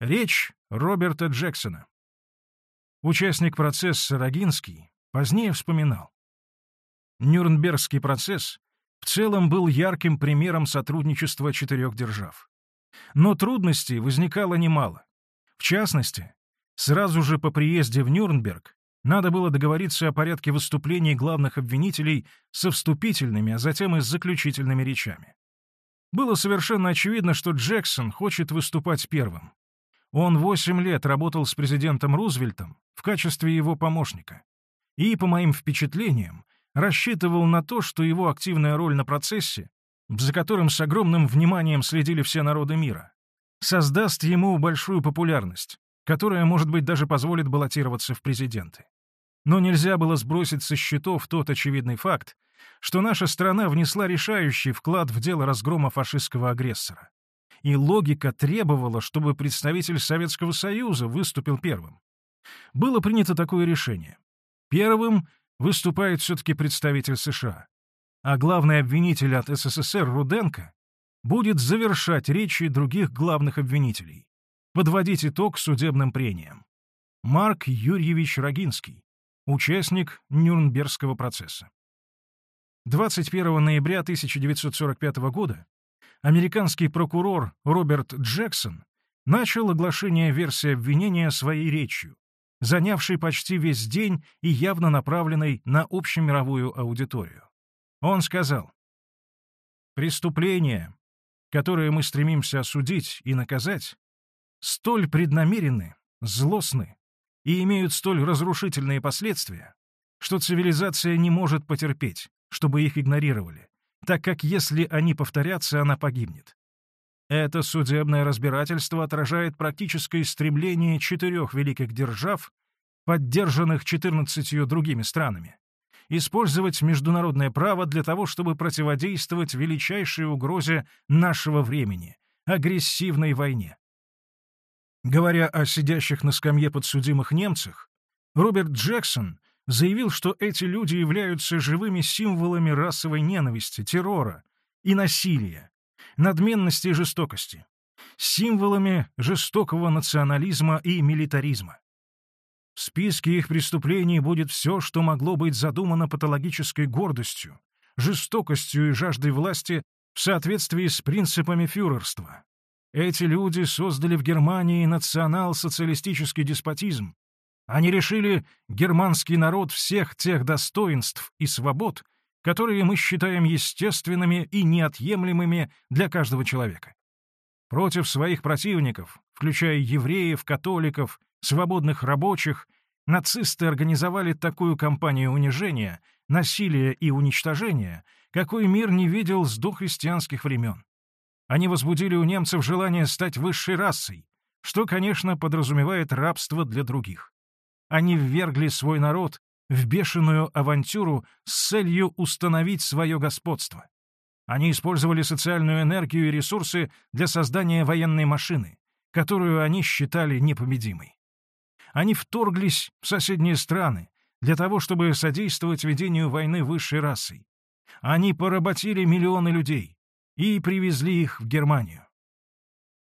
Речь Роберта Джексона. Участник процесса Рогинский позднее вспоминал. Нюрнбергский процесс в целом был ярким примером сотрудничества четырех держав. Но трудностей возникало немало. В частности, сразу же по приезде в Нюрнберг надо было договориться о порядке выступлений главных обвинителей со вступительными, а затем и с заключительными речами. Было совершенно очевидно, что Джексон хочет выступать первым. Он восемь лет работал с президентом Рузвельтом в качестве его помощника. И, по моим впечатлениям, рассчитывал на то, что его активная роль на процессе, за которым с огромным вниманием следили все народы мира, создаст ему большую популярность, которая, может быть, даже позволит баллотироваться в президенты. Но нельзя было сбросить со счетов тот очевидный факт, что наша страна внесла решающий вклад в дело разгрома фашистского агрессора. И логика требовала, чтобы представитель Советского Союза выступил первым. Было принято такое решение. Первым выступает все-таки представитель США, а главный обвинитель от СССР Руденко будет завершать речи других главных обвинителей, подводить итог судебным прениям. Марк Юрьевич Рогинский, участник Нюрнбергского процесса. 21 ноября 1945 года американский прокурор Роберт Джексон начал оглашение версии обвинения своей речью, занявшей почти весь день и явно направленной на общемировую аудиторию. Он сказал, «Преступления, которые мы стремимся осудить и наказать, столь преднамерены, злостны и имеют столь разрушительные последствия, что цивилизация не может потерпеть, чтобы их игнорировали, так как если они повторятся, она погибнет. Это судебное разбирательство отражает практическое стремление четырех великих держав, поддержанных 14 другими странами, использовать международное право для того, чтобы противодействовать величайшей угрозе нашего времени — агрессивной войне. Говоря о сидящих на скамье подсудимых немцах, Роберт Джексон заявил, что эти люди являются живыми символами расовой ненависти, террора и насилия, надменности и жестокости, символами жестокого национализма и милитаризма. В списке их преступлений будет все, что могло быть задумано патологической гордостью, жестокостью и жаждой власти в соответствии с принципами фюрерства. Эти люди создали в Германии национал-социалистический деспотизм, они решили германский народ всех тех достоинств и свобод, которые мы считаем естественными и неотъемлемыми для каждого человека. Против своих противников, включая евреев, католиков, свободных рабочих, нацисты организовали такую кампанию унижения, насилия и уничтожения, какой мир не видел с дохристианских времен. Они возбудили у немцев желание стать высшей расой, что, конечно, подразумевает рабство для других. Они ввергли свой народ в бешеную авантюру с целью установить свое господство. Они использовали социальную энергию и ресурсы для создания военной машины, которую они считали непобедимой. Они вторглись в соседние страны для того, чтобы содействовать ведению войны высшей расой. Они поработили миллионы людей и привезли их в Германию.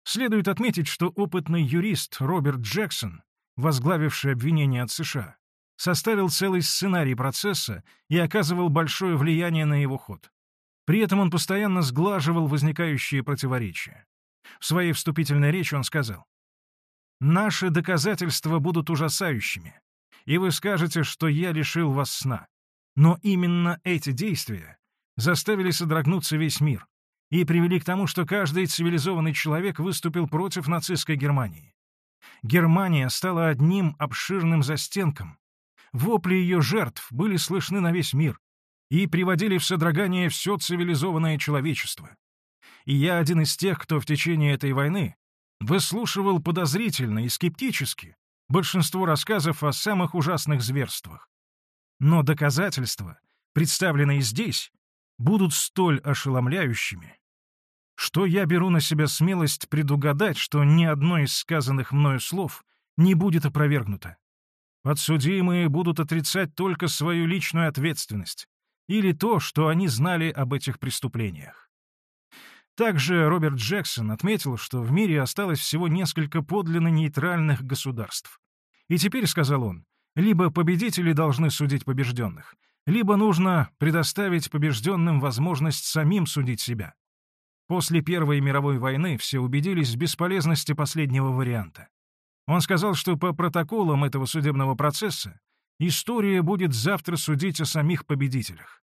Следует отметить, что опытный юрист Роберт Джексон возглавивший обвинение от США, составил целый сценарий процесса и оказывал большое влияние на его ход. При этом он постоянно сглаживал возникающие противоречия. В своей вступительной речи он сказал, «Наши доказательства будут ужасающими, и вы скажете, что я лишил вас сна. Но именно эти действия заставили содрогнуться весь мир и привели к тому, что каждый цивилизованный человек выступил против нацистской Германии. Германия стала одним обширным застенком. Вопли ее жертв были слышны на весь мир и приводили в содрогание все цивилизованное человечество. И я один из тех, кто в течение этой войны выслушивал подозрительно и скептически большинство рассказов о самых ужасных зверствах. Но доказательства, представленные здесь, будут столь ошеломляющими, что я беру на себя смелость предугадать, что ни одно из сказанных мною слов не будет опровергнуто. Подсудимые будут отрицать только свою личную ответственность или то, что они знали об этих преступлениях. Также Роберт Джексон отметил, что в мире осталось всего несколько подлинно нейтральных государств. И теперь, сказал он, либо победители должны судить побежденных, либо нужно предоставить побежденным возможность самим судить себя. После Первой мировой войны все убедились в бесполезности последнего варианта. Он сказал, что по протоколам этого судебного процесса история будет завтра судить о самих победителях.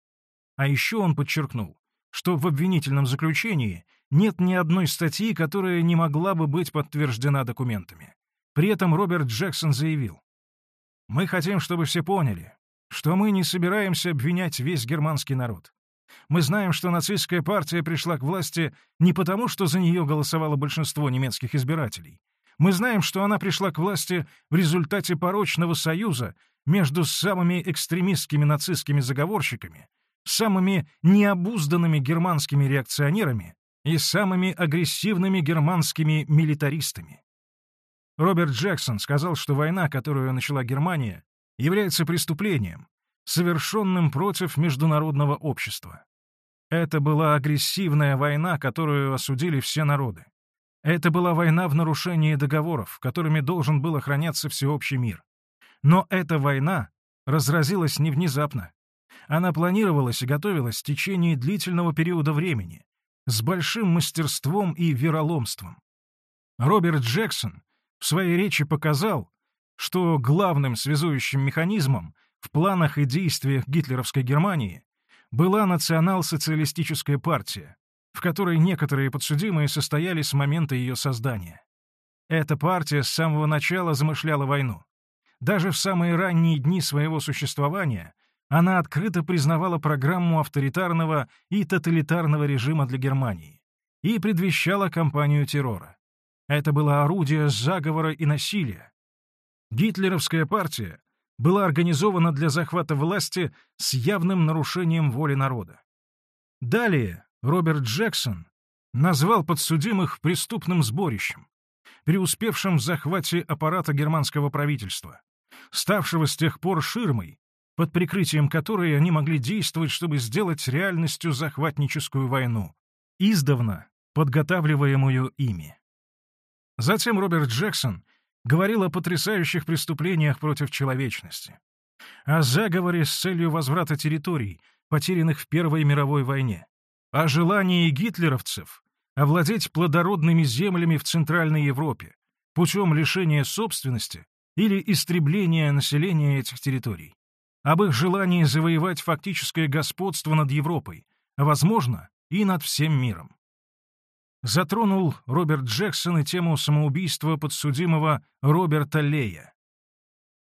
А еще он подчеркнул, что в обвинительном заключении нет ни одной статьи, которая не могла бы быть подтверждена документами. При этом Роберт Джексон заявил, «Мы хотим, чтобы все поняли, что мы не собираемся обвинять весь германский народ. Мы знаем, что нацистская партия пришла к власти не потому, что за нее голосовало большинство немецких избирателей. Мы знаем, что она пришла к власти в результате порочного союза между самыми экстремистскими нацистскими заговорщиками, самыми необузданными германскими реакционерами и самыми агрессивными германскими милитаристами. Роберт Джексон сказал, что война, которую начала Германия, является преступлением, совершенным против международного общества. Это была агрессивная война, которую осудили все народы. Это была война в нарушении договоров, которыми должен был охраняться всеобщий мир. Но эта война разразилась не внезапно. Она планировалась и готовилась в течение длительного периода времени, с большим мастерством и вероломством. Роберт Джексон в своей речи показал, что главным связующим механизмом в планах и действиях гитлеровской Германии была национал-социалистическая партия, в которой некоторые подсудимые состояли с момента ее создания. Эта партия с самого начала замышляла войну. Даже в самые ранние дни своего существования она открыто признавала программу авторитарного и тоталитарного режима для Германии и предвещала кампанию террора. Это было орудие заговора и насилия. Гитлеровская партия была организована для захвата власти с явным нарушением воли народа. Далее Роберт Джексон назвал подсудимых преступным сборищем, преуспевшим в захвате аппарата германского правительства, ставшего с тех пор ширмой, под прикрытием которой они могли действовать, чтобы сделать реальностью захватническую войну, издавна подготавливаемую ими. Затем Роберт Джексон говорил о потрясающих преступлениях против человечности, о заговоре с целью возврата территорий, потерянных в Первой мировой войне, о желании гитлеровцев овладеть плодородными землями в Центральной Европе путем лишения собственности или истребления населения этих территорий, об их желании завоевать фактическое господство над Европой, а, возможно, и над всем миром. Затронул Роберт Джексон и тему самоубийства подсудимого Роберта Лея.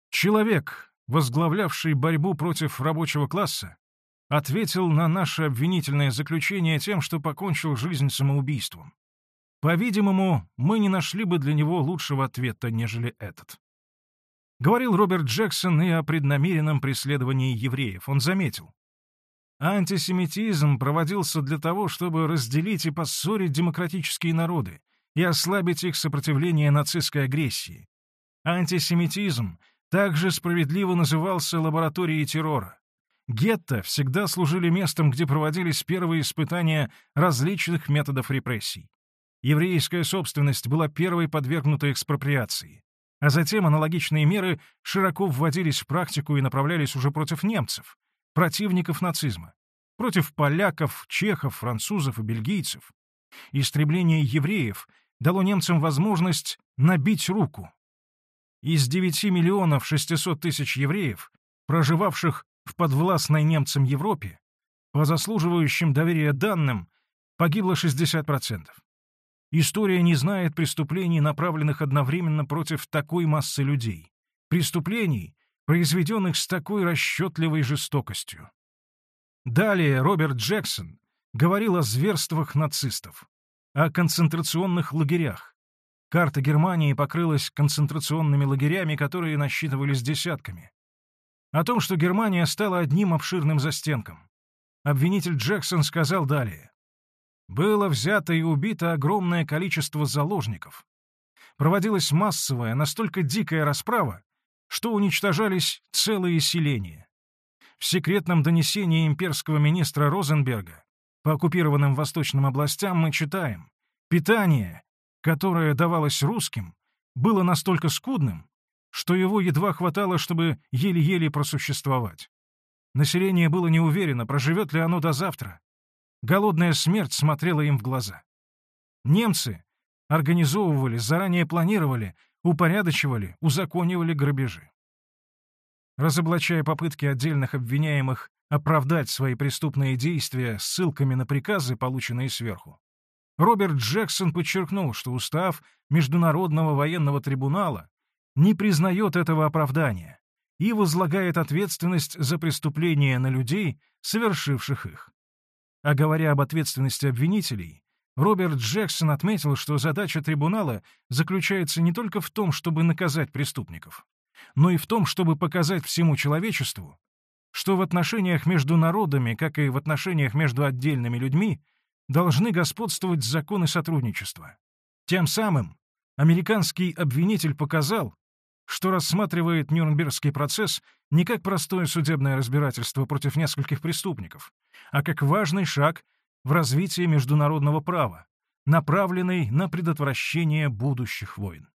Человек, возглавлявший борьбу против рабочего класса, ответил на наше обвинительное заключение тем, что покончил жизнь самоубийством. По-видимому, мы не нашли бы для него лучшего ответа, нежели этот. Говорил Роберт Джексон и о преднамеренном преследовании евреев. Он заметил. Антисемитизм проводился для того, чтобы разделить и поссорить демократические народы и ослабить их сопротивление нацистской агрессии. Антисемитизм также справедливо назывался лабораторией террора. Гетто всегда служили местом, где проводились первые испытания различных методов репрессий. Еврейская собственность была первой подвергнута экспроприации, а затем аналогичные меры широко вводились в практику и направлялись уже против немцев, противников нацизма, против поляков, чехов, французов и бельгийцев. Истребление евреев дало немцам возможность набить руку. Из 9 миллионов 600 тысяч евреев, проживавших в подвластной немцам Европе, по заслуживающим доверия данным, погибло 60%. История не знает преступлений, направленных одновременно против такой массы людей. Преступлений, произведенных с такой расчетливой жестокостью. Далее Роберт Джексон говорил о зверствах нацистов, о концентрационных лагерях. Карта Германии покрылась концентрационными лагерями, которые насчитывались десятками о том, что Германия стала одним обширным застенком. Обвинитель Джексон сказал далее. Было взято и убито огромное количество заложников. Проводилась массовая, настолько дикая расправа, что уничтожались целые селения. В секретном донесении имперского министра Розенберга по оккупированным восточным областям мы читаем «Питание, которое давалось русским, было настолько скудным, что его едва хватало, чтобы еле-еле просуществовать. Население было не уверено, проживет ли оно до завтра. Голодная смерть смотрела им в глаза. Немцы организовывали, заранее планировали, упорядочивали, узаконивали грабежи. Разоблачая попытки отдельных обвиняемых оправдать свои преступные действия ссылками на приказы, полученные сверху, Роберт Джексон подчеркнул, что устав Международного военного трибунала не признает этого оправдания и возлагает ответственность за преступления на людей, совершивших их. А говоря об ответственности обвинителей, Роберт Джексон отметил, что задача трибунала заключается не только в том, чтобы наказать преступников, но и в том, чтобы показать всему человечеству, что в отношениях между народами, как и в отношениях между отдельными людьми, должны господствовать законы сотрудничества. Тем самым американский обвинитель показал, что рассматривает Нюрнбергский процесс не как простое судебное разбирательство против нескольких преступников, а как важный шаг в развитии международного права, направленный на предотвращение будущих войн.